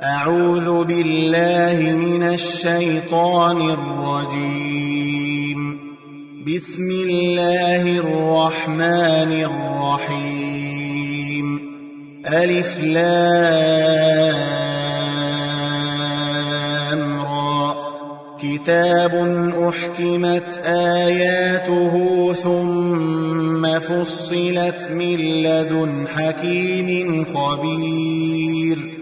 أعوذ بالله من الشيطان الرجيم. بسم الله الرحمن الرحيم. ألف لام را. كتاب أحكمت آياته ثم فصلت من لدن حكيم خبير.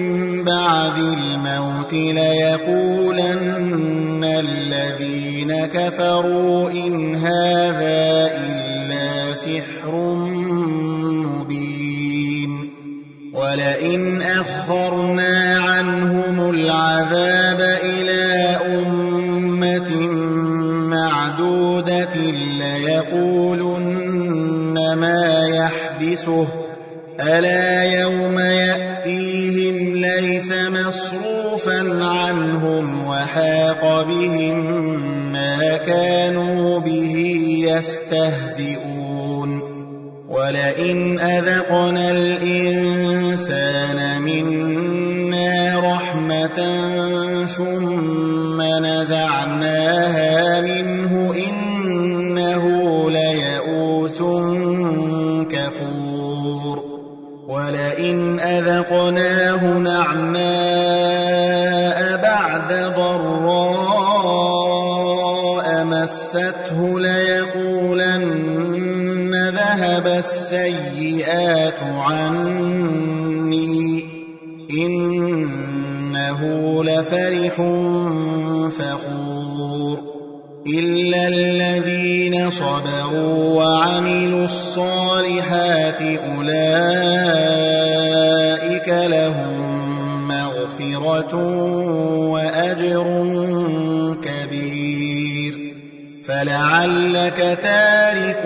بعد الموت ليقولن الذين كفروا إن هذا إلا سحر مبين ولئن أخرنا عنهم العذاب إلى أمة معدودة ليقولن ما يحبسه ألا يوم يأتيهم ليس مصروفا عنهم وحاق بهم ما كانوا به يستهزئون. ولئن أذقنا الإنسان منا رحمة ثم نزعناها منه السيئات عني. إنه لفرح فخور. إلا الذين صبروا وعملوا الصالحات أولئك لهم مغفرة وأجر كبير. فلعلك تارك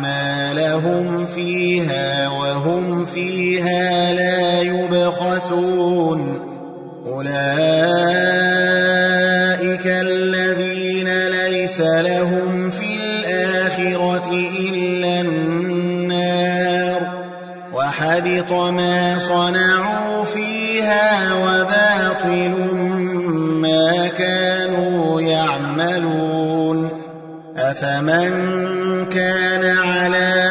فيها وهم فيها لا يبخسون أولئك الذين ليس لهم في الآخرة إلا النار وحبط ما صنعوا فيها وباطل ما كانوا يعملون أفمن كان على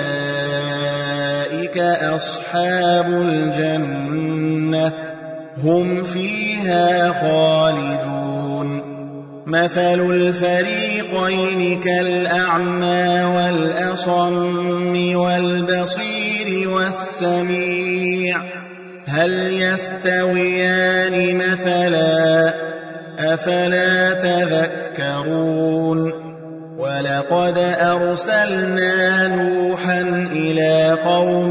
أصحاب الجنة هم فيها خالدون. مثل الفريقين كالأعمى والأصم والبصير والسميع هل يستويان مثلا؟ أفلا تذكرون. ولقد أرسلنا نوحا إلى إني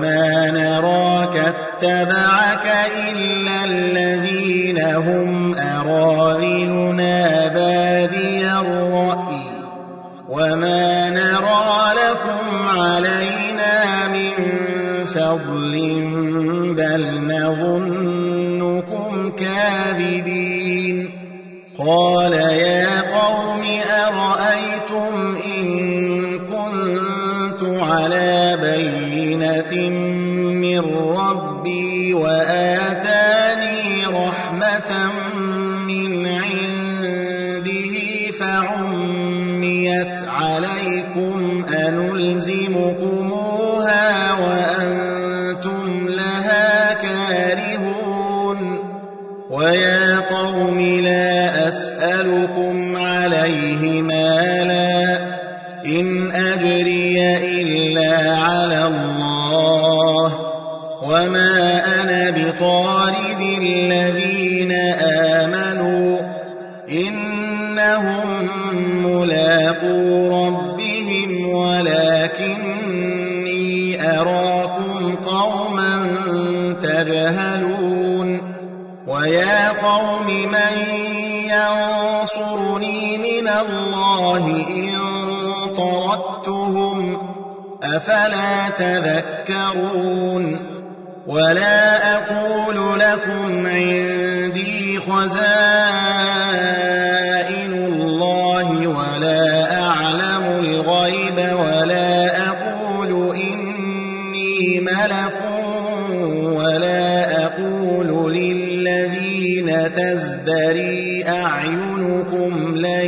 وما نراك يتبعك إلا الذين ويا قوم لا أسألكم عليه مالا إن أجري إلا على الله وما أنا بطارد الذين قوم من ينصرني من الله إن طردتهم أفلا تذكرون ولا أقول لكم عندي خزائن أعينكم لن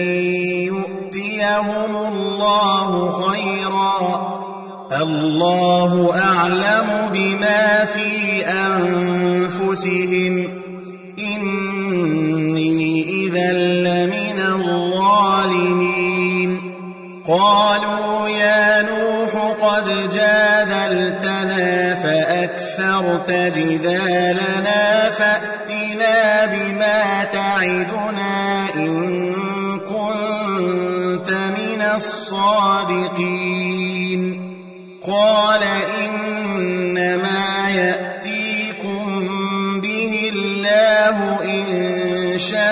يؤتيهم الله خيرا. الله أعلم بما في أنفسهم. إني إذا لمن الظالمين. قالوا يا نوح قد جادلتنا فأكثرت جدالنا فأتنا تعدنا إن كنت من الصادقين. قال إنما يأتيكم به الله إن شاء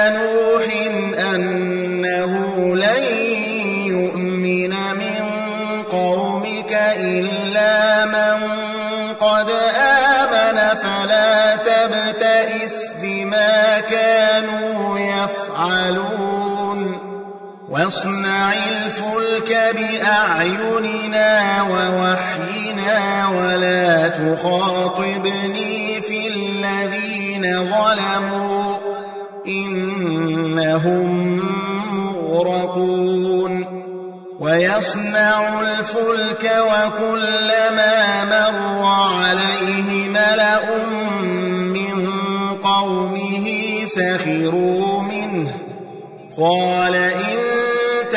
واصنع الفلك بأعيننا ووحينا ولا تخاطبني في الذين ظلموا إنهم مغرقون ويصنع الفلك وكلما مر عليه ملأ من قومه سخروا منه قال إن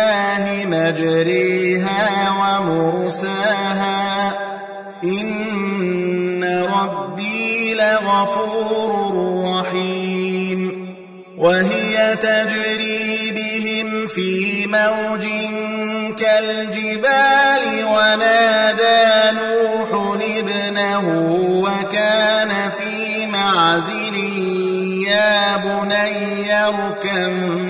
الله مجريها ومرساها. إن ربي لغفور رحيم. وهي تجري بهم في موج كالجبال ونادى نوح ابنه وكان في معزل. يا بني اركم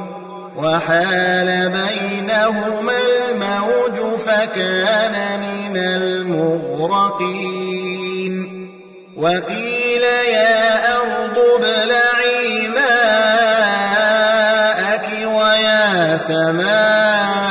وحال بينهما الموج فكان من المغرقين وقيل يا أرض ابلعي ماءك ويا سماء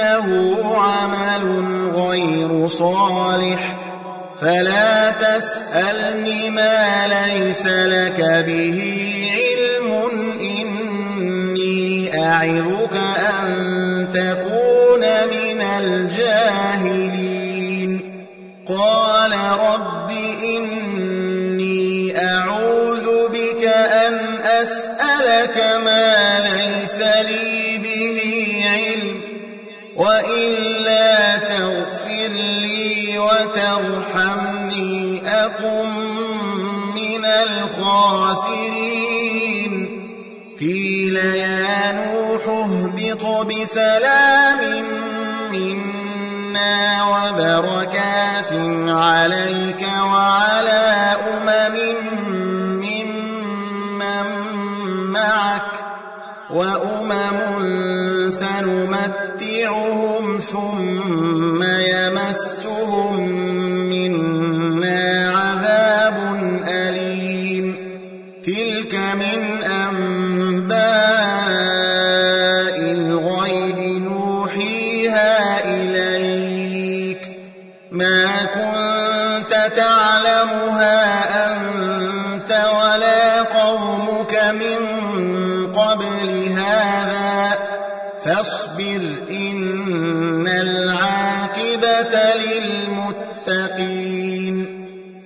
إنه عمل غير صالح. فلا تسألني ما ليس لك به علم. إني أعظك أن تكون من الجاهلين. قال رب لي وترحمني أكن من الخاسرين. قيل يا نوح اهبط بسلام منا وبركات عليك وعلى أمم ممن معك وأمم سنمتعهم ثم يمسهم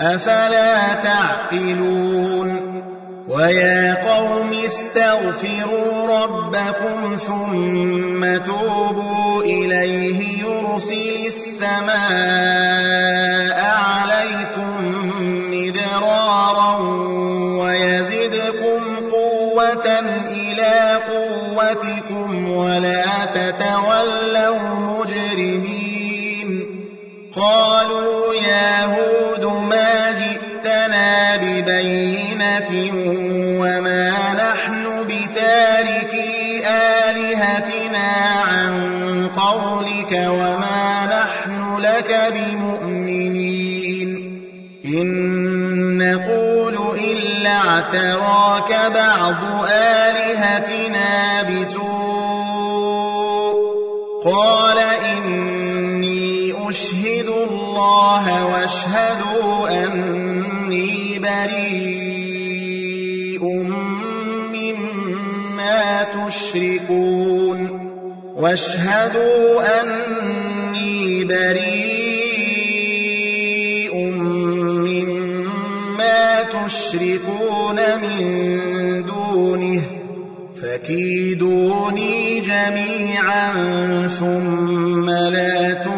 أفلا تعقلون ويا قوم استغفروا ربكم ثم توبوا إليه يرسل السماء عليكم مدرارا ويزدكم قوة إلى قوتكم ولا تتولوا مجرمين. قالوا يا هود ببينة وما نحن بتاركي آلهتنا عن قولك وما نحن لك بمؤمنين إن نقول إلا اعتراك بعض آلهتنا بسوء قال إني أشهد الله واشهدوا أني بريء مما تشركون واشهدوا أني بريء مما تشركون من دونه فكيدوني جميعا ثم لا تنظرون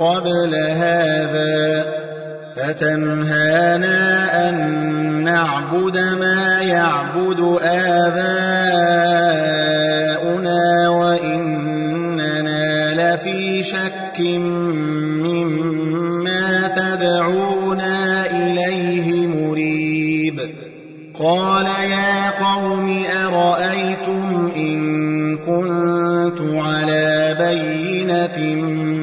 قبل هذا فتنهانا أن نعبد ما يعبد آباؤنا وإننا لفي شك مما تدعونا إليه مريب قال يا قوم أرأيتم إن كنت على بينة من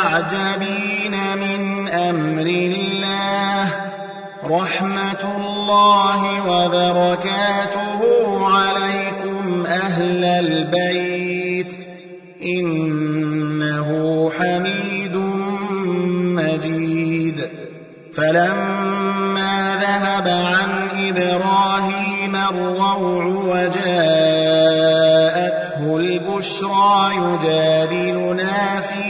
أتعجبين من أمر الله. رحمة الله وبركاته عليكم أهل البيت. إنه حميد مجيد. فلما ذهب عن إبراهيم الروع وجاءته البشرى يجادلنا في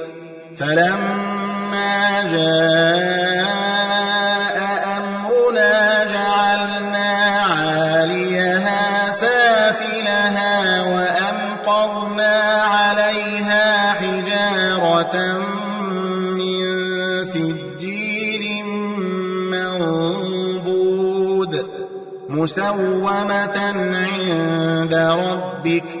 فلما جاء أمرنا جعلنا عاليها سافلها وأمطرنا عليها حجارة من سجيل منضود مسومة عند ربك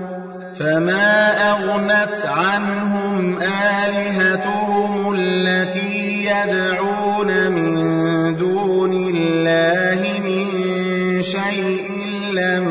فما أغنت عنهم آلهتهم التي يدعون من دون الله من شيء لما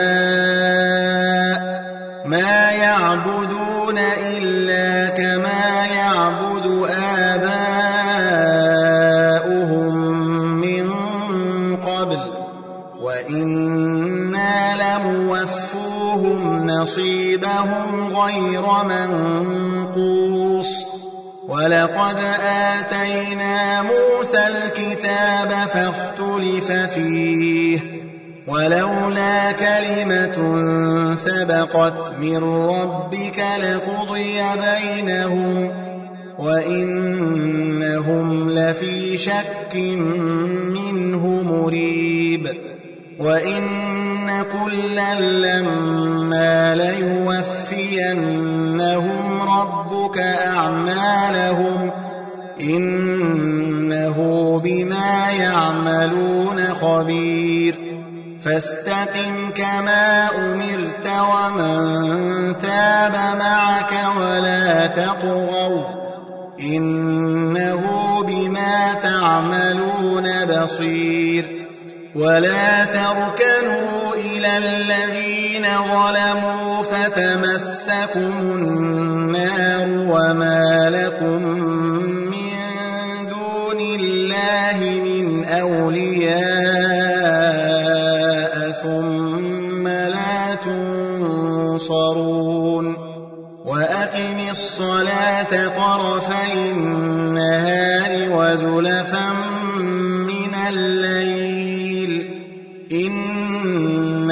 نصيبهم غير منقوص. ولقد آتينا موسى الكتاب فاختلف فيه. ولولا كلمة سبقت من ربك لقضي بينهم وإنهم لفي شك منه مريب. وإن كلا لما ليوفينهم ربك أعمالهم إنه بما يعملون خبير فاستقم كما أمرت ومن تاب معك ولا تطغوا إنه بما تعملون بصير ولا تركنوا إلى الذين ظلموا فتمسكم النار وما لكم من دون الله من أولياء ثم لا تنصرون وأقم الصلاة طرفي النهار وزلفا من الليل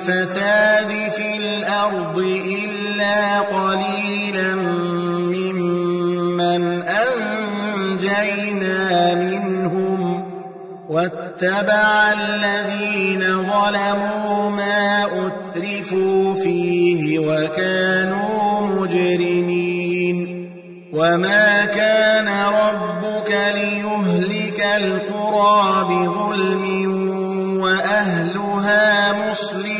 الفساد في الأرض إلا قليلا ممن أنجينا منهم واتبع الذين ظلموا ما أترفوا فيه وكانوا مجرمين وما كان ربك ليهلك القرى بظلم وأهلها مصلحون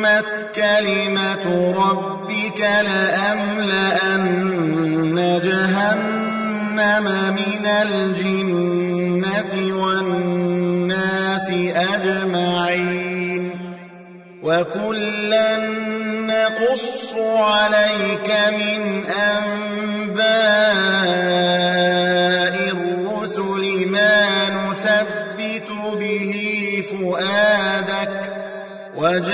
وتمت كلمة ربك لأملأن جهنم من الجنة والناس أجمعين. وكلا نقص عليك من أنباء الرسل ما نثبت به فؤادك وجاءك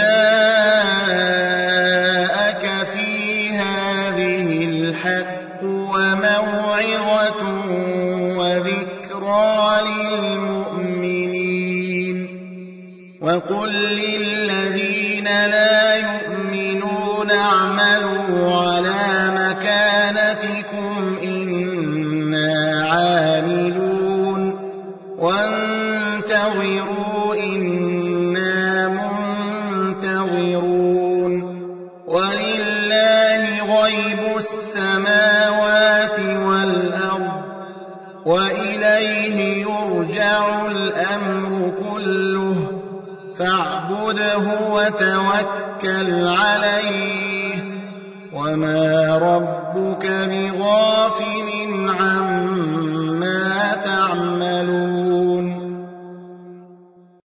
في هذه الحق وموعظة وذكرى للمؤمنين. وقل للذين لا يؤمنون اعملوا فاعبده وتوكل عليه وما ربك بغافل عما